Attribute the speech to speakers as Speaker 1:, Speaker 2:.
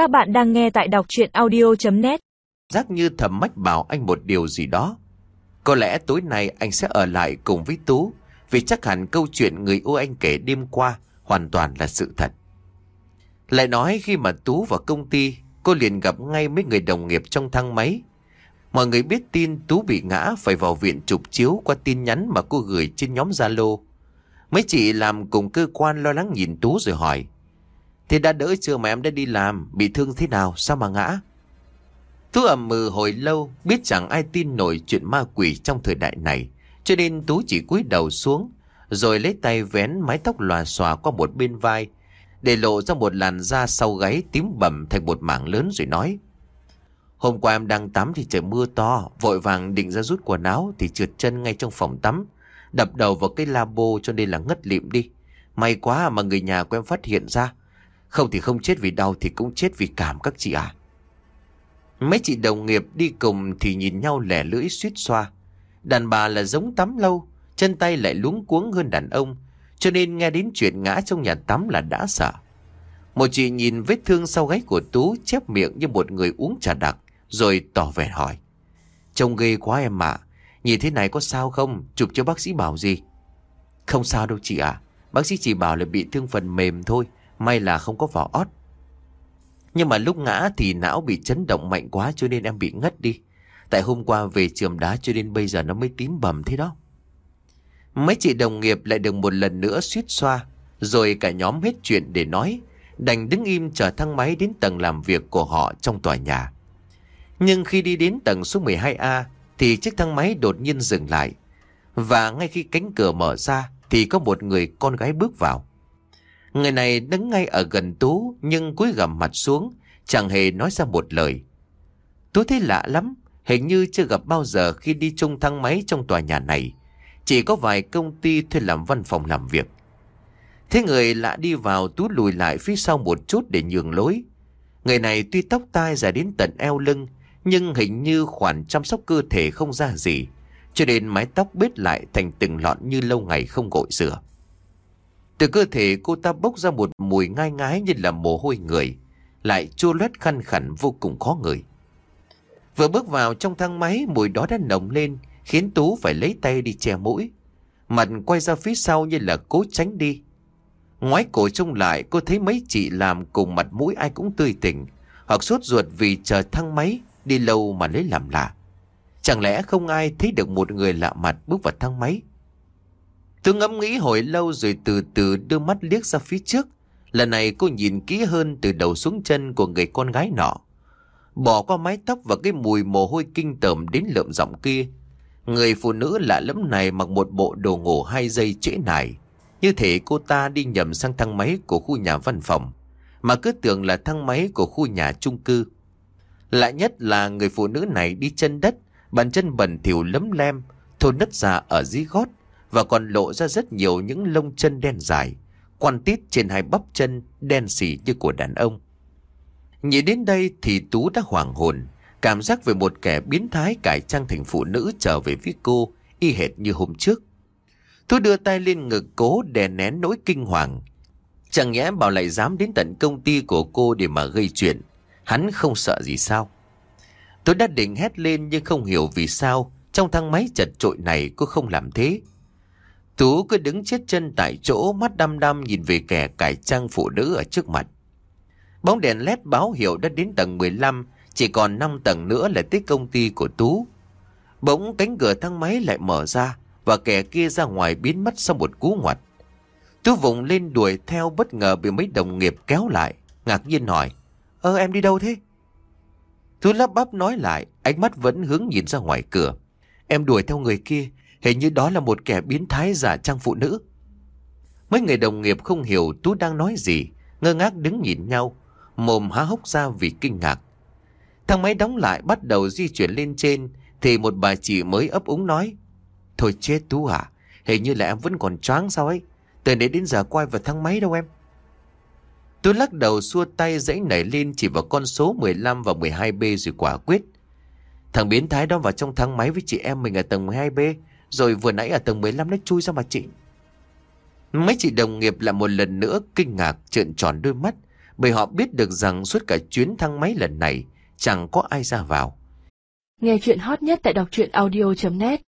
Speaker 1: Các bạn đang nghe tại đọc chuyện audio.net
Speaker 2: Giác như thầm mách bảo anh một điều gì đó. Có lẽ tối nay anh sẽ ở lại cùng với Tú, vì chắc hẳn câu chuyện người yêu anh kể đêm qua hoàn toàn là sự thật. Lại nói khi mà Tú vào công ty, cô liền gặp ngay mấy người đồng nghiệp trong thang máy. Mọi người biết tin Tú bị ngã phải vào viện chụp chiếu qua tin nhắn mà cô gửi trên nhóm Zalo. Mấy chị làm cùng cơ quan lo lắng nhìn Tú rồi hỏi. Thế đã đỡ chưa mà em đã đi làm, bị thương thế nào, sao mà ngã? Tú ẩm mừ hồi lâu, biết chẳng ai tin nổi chuyện ma quỷ trong thời đại này, cho nên Tú chỉ cúi đầu xuống, rồi lấy tay vén mái tóc lòa xòa qua một bên vai, để lộ ra một làn da sau gáy tím bầm thành một mảng lớn rồi nói. Hôm qua em đang tắm thì trời mưa to, vội vàng định ra rút quần áo thì trượt chân ngay trong phòng tắm, đập đầu vào cái labo cho nên là ngất lịm đi. May quá mà người nhà của em phát hiện ra, không thì không chết vì đau thì cũng chết vì cảm các chị à. Mấy chị đồng nghiệp đi cùng thì nhìn nhau lẻ lưỡi suýt xoa. Đàn bà là giống tắm lâu, chân tay lại luống cuống hơn đàn ông, cho nên nghe đến chuyện ngã trong nhà tắm là đã sợ. Một chị nhìn vết thương sau gáy của Tú chép miệng như một người uống trà đặc, rồi tỏ vẻ hỏi. Trông ghê quá em ạ, nhìn thế này có sao không, chụp cho bác sĩ bảo gì? Không sao đâu chị ạ, bác sĩ chỉ bảo là bị thương phần mềm thôi, may là không có vỏ ót. Nhưng mà lúc ngã thì não bị chấn động mạnh quá cho nên em bị ngất đi. Tại hôm qua về trường đá cho nên bây giờ nó mới tím bầm thế đó. Mấy chị đồng nghiệp lại được một lần nữa suýt xoa, rồi cả nhóm hết chuyện để nói, đành đứng im chờ thang máy đến tầng làm việc của họ trong tòa nhà. Nhưng khi đi đến tầng số 12A thì chiếc thang máy đột nhiên dừng lại. Và ngay khi cánh cửa mở ra thì có một người con gái bước vào. Người này đứng ngay ở gần Tú nhưng cúi gằm mặt xuống, chẳng hề nói ra một lời. Tú thấy lạ lắm, hình như chưa gặp bao giờ khi đi chung thang máy trong tòa nhà này. Chỉ có vài công ty thuê làm văn phòng làm việc. Thế người lạ đi vào Tú lùi lại phía sau một chút để nhường lối. Người này tuy tóc tai dài đến tận eo lưng, nhưng hình như khoản chăm sóc cơ thể không ra gì, cho nên mái tóc bết lại thành từng lọn như lâu ngày không gội rửa. Từ cơ thể cô ta bốc ra một mùi ngai ngái như là mồ hôi người, lại chua loét khăn khẳng vô cùng khó ngửi. Vừa bước vào trong thang máy, mùi đó đã nồng lên, khiến Tú phải lấy tay đi che mũi. Mặt quay ra phía sau như là cố tránh đi. Ngoái cổ trông lại, cô thấy mấy chị làm cùng mặt mũi ai cũng tươi tỉnh, hoặc sốt ruột vì chờ thang máy, đi lâu mà lấy làm lạ. Chẳng lẽ không ai thấy được một người lạ mặt bước vào thang máy? Tôi ngẫm nghĩ hồi lâu rồi từ từ đưa mắt liếc ra phía trước. Lần này cô nhìn kỹ hơn từ đầu xuống chân của người con gái nọ. Bỏ qua mái tóc và cái mùi mồ hôi kinh tởm đến lợm giọng kia. Người phụ nữ lạ lẫm này mặc một bộ đồ ngủ hai dây trễ nải. Như thể cô ta đi nhầm sang thang máy của khu nhà văn phòng. Mà cứ tưởng là thang máy của khu nhà chung cư. Lạ nhất là người phụ nữ này đi chân đất, bàn chân bẩn thỉu lấm lem, thôn nứt ra ở dưới gót và còn lộ ra rất nhiều những lông chân đen dài, quan tít trên hai bắp chân đen xỉ như của đàn ông. Nhìn đến đây thì Tú đã hoàng hồn, cảm giác về một kẻ biến thái cải trang thành phụ nữ trở về với cô, y hệt như hôm trước. Tú đưa tay lên ngực cố đè nén nỗi kinh hoàng. Chẳng nhẽ bảo lại dám đến tận công ty của cô để mà gây chuyện. Hắn không sợ gì sao? Tôi đã định hét lên nhưng không hiểu vì sao trong thang máy chật trội này cô không làm thế. Tú cứ đứng chết chân tại chỗ mắt đăm đăm nhìn về kẻ cải trang phụ nữ ở trước mặt. Bóng đèn led báo hiệu đã đến tầng 15, chỉ còn 5 tầng nữa là tới công ty của Tú. Bỗng cánh cửa thang máy lại mở ra và kẻ kia ra ngoài biến mất sau một cú ngoặt. Tú vùng lên đuổi theo bất ngờ bị mấy đồng nghiệp kéo lại, ngạc nhiên hỏi, Ơ em đi đâu thế? Tú lắp bắp nói lại, ánh mắt vẫn hướng nhìn ra ngoài cửa. Em đuổi theo người kia, Hình như đó là một kẻ biến thái giả trang phụ nữ. Mấy người đồng nghiệp không hiểu Tú đang nói gì, ngơ ngác đứng nhìn nhau, mồm há hốc ra vì kinh ngạc. Thang máy đóng lại bắt đầu di chuyển lên trên, thì một bà chị mới ấp úng nói. Thôi chết Tú à, hình như là em vẫn còn choáng sao ấy, từ nãy đến giờ quay vào thang máy đâu em. Tú lắc đầu xua tay dãy nảy lên chỉ vào con số 15 và 12B rồi quả quyết. Thằng biến thái đó vào trong thang máy với chị em mình ở tầng 12B, rồi vừa nãy ở tầng 15 nó chui ra mà chị Mấy chị đồng nghiệp lại một lần nữa kinh ngạc trợn tròn đôi mắt, Bởi họ biết được rằng suốt cả chuyến thang máy lần này chẳng có ai ra vào.
Speaker 3: Nghe chuyện hot nhất tại đọc truyện audio.net